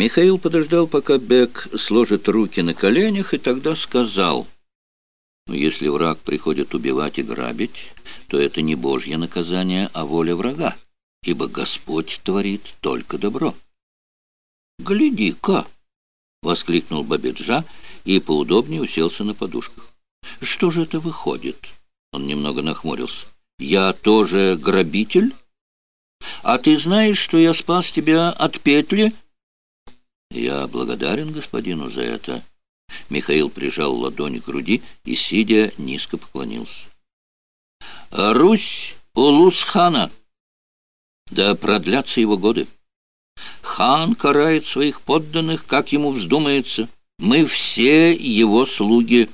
Михаил подождал, пока Бек сложит руки на коленях, и тогда сказал, «Ну, «Если враг приходит убивать и грабить, то это не Божье наказание, а воля врага, ибо Господь творит только добро». «Гляди-ка!» — воскликнул Бабиджа и поудобнее уселся на подушках. «Что же это выходит?» Он немного нахмурился. «Я тоже грабитель? А ты знаешь, что я спас тебя от петли?» «Я благодарен господину за это». Михаил прижал ладонь к груди и, сидя, низко поклонился. «Русь улус хана! Да продлятся его годы! Хан карает своих подданных, как ему вздумается. Мы все его слуги».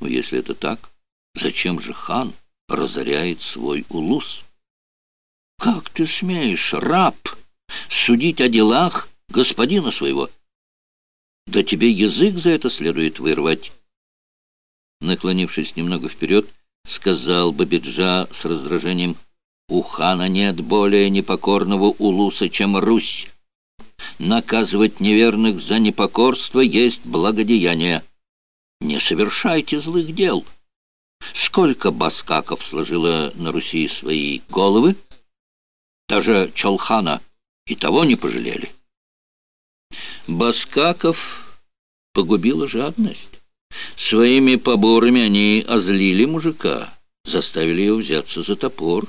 Но если это так, зачем же хан разоряет свой улус? «Как ты смеешь, раб!» Судить о делах господина своего. Да тебе язык за это следует вырвать. Наклонившись немного вперед, сказал Бабиджа с раздражением, «У хана нет более непокорного улуса, чем Русь. Наказывать неверных за непокорство есть благодеяние. Не совершайте злых дел. Сколько баскаков сложило на Руси свои головы? Даже Чолхана — и того не пожалели. Баскаков погубила жадность. Своими поборами они озлили мужика, заставили его взяться за топор.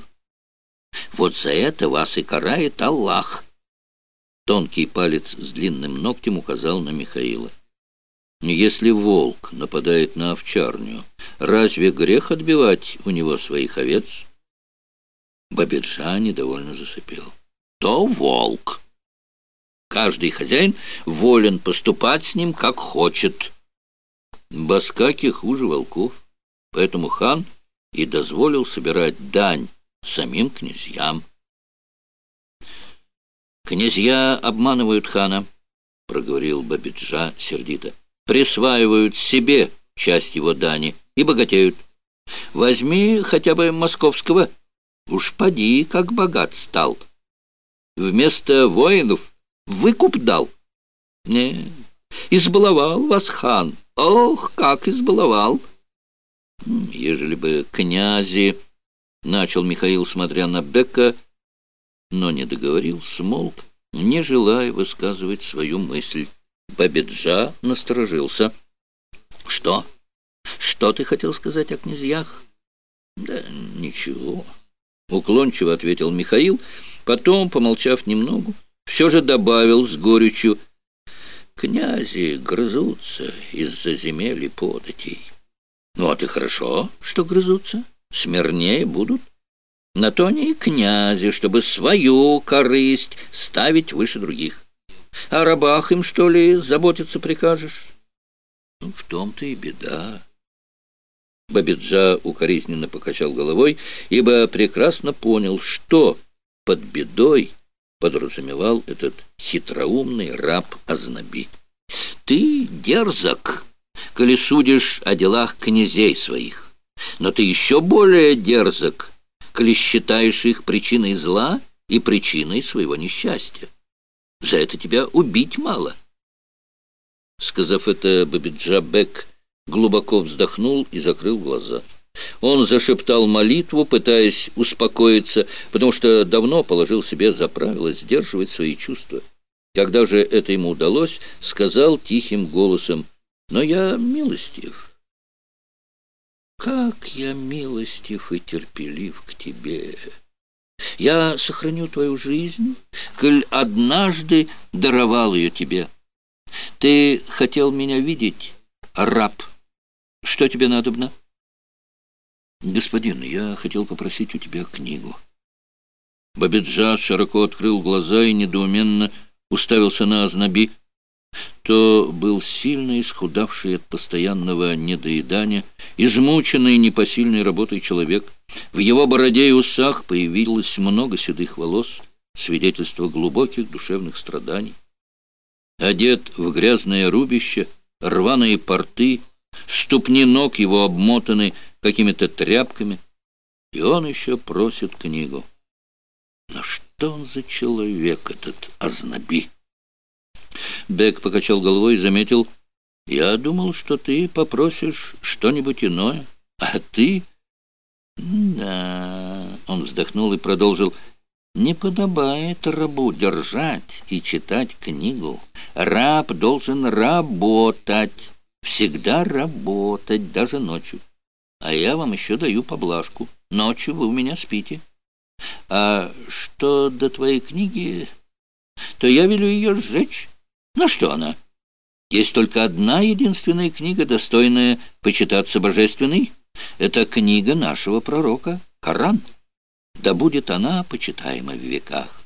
Вот за это вас и карает Аллах. Тонкий палец с длинным ногтем указал на Михаила. Если волк нападает на овчарню, разве грех отбивать у него своих овец? Бабиджа недовольно засыпел то волк. Каждый хозяин волен поступать с ним, как хочет. Баскаки хуже волков, поэтому хан и дозволил собирать дань самим князьям. «Князья обманывают хана», — проговорил Бабиджа сердито. «Присваивают себе часть его дани и богатеют. Возьми хотя бы московского. Уж поди, как богат стал» вместо воинов выкуп дал? Не, избаловал вас хан. Ох, как избаловал! Ежели бы князи... Начал Михаил, смотря на Бека, но не договорил, смолк, не желая высказывать свою мысль. Бабиджа насторожился. «Что? Что ты хотел сказать о князьях?» «Да ничего», — уклончиво ответил Михаил, — Потом, помолчав немного, все же добавил с горечью, «Князи грызутся из-за земель и податей». «Ну, а ты хорошо, что грызутся, смирнее будут. На то они и князи, чтобы свою корысть ставить выше других. О рабах им, что ли, заботиться прикажешь?» «Ну, в том-то и беда». Бабиджа укоризненно покачал головой, ибо прекрасно понял, что под бедой подразумевал этот хитроумный раб Азнаби. «Ты дерзок, коли судишь о делах князей своих, но ты еще более дерзок, коли считаешь их причиной зла и причиной своего несчастья. За это тебя убить мало». Сказав это, Бабиджабек глубоко вздохнул и закрыл глаза. Он зашептал молитву, пытаясь успокоиться, потому что давно положил себе за правило сдерживать свои чувства. Когда же это ему удалось, сказал тихим голосом, «Но я милостив». «Как я милостив и терпелив к тебе!» Я сохраню твою жизнь, коль однажды даровал ее тебе. Ты хотел меня видеть, раб. Что тебе надобно? «Господин, я хотел попросить у тебя книгу». Бабиджа широко открыл глаза и недоуменно уставился на Азнаби. То был сильно исхудавший от постоянного недоедания, измученный непосильной работой человек. В его бороде и усах появилось много седых волос, свидетельство глубоких душевных страданий. Одет в грязное рубище, рваные порты, ступни ног его обмотаны какими-то тряпками, и он еще просит книгу. Но что? Он за человек, этот Азнаби? Бек покачал головой и заметил, «Я думал, что ты попросишь что-нибудь иное, а ты...» «Да...» — он вздохнул и продолжил, «Не подобает рабу держать и читать книгу. Раб должен работать, всегда работать, даже ночью. А я вам еще даю поблажку. Ночью вы у меня спите. А что до твоей книги, то я велю ее сжечь. Ну что она? Есть только одна единственная книга, достойная почитаться божественной. Это книга нашего пророка, Коран. Да будет она почитаема в веках.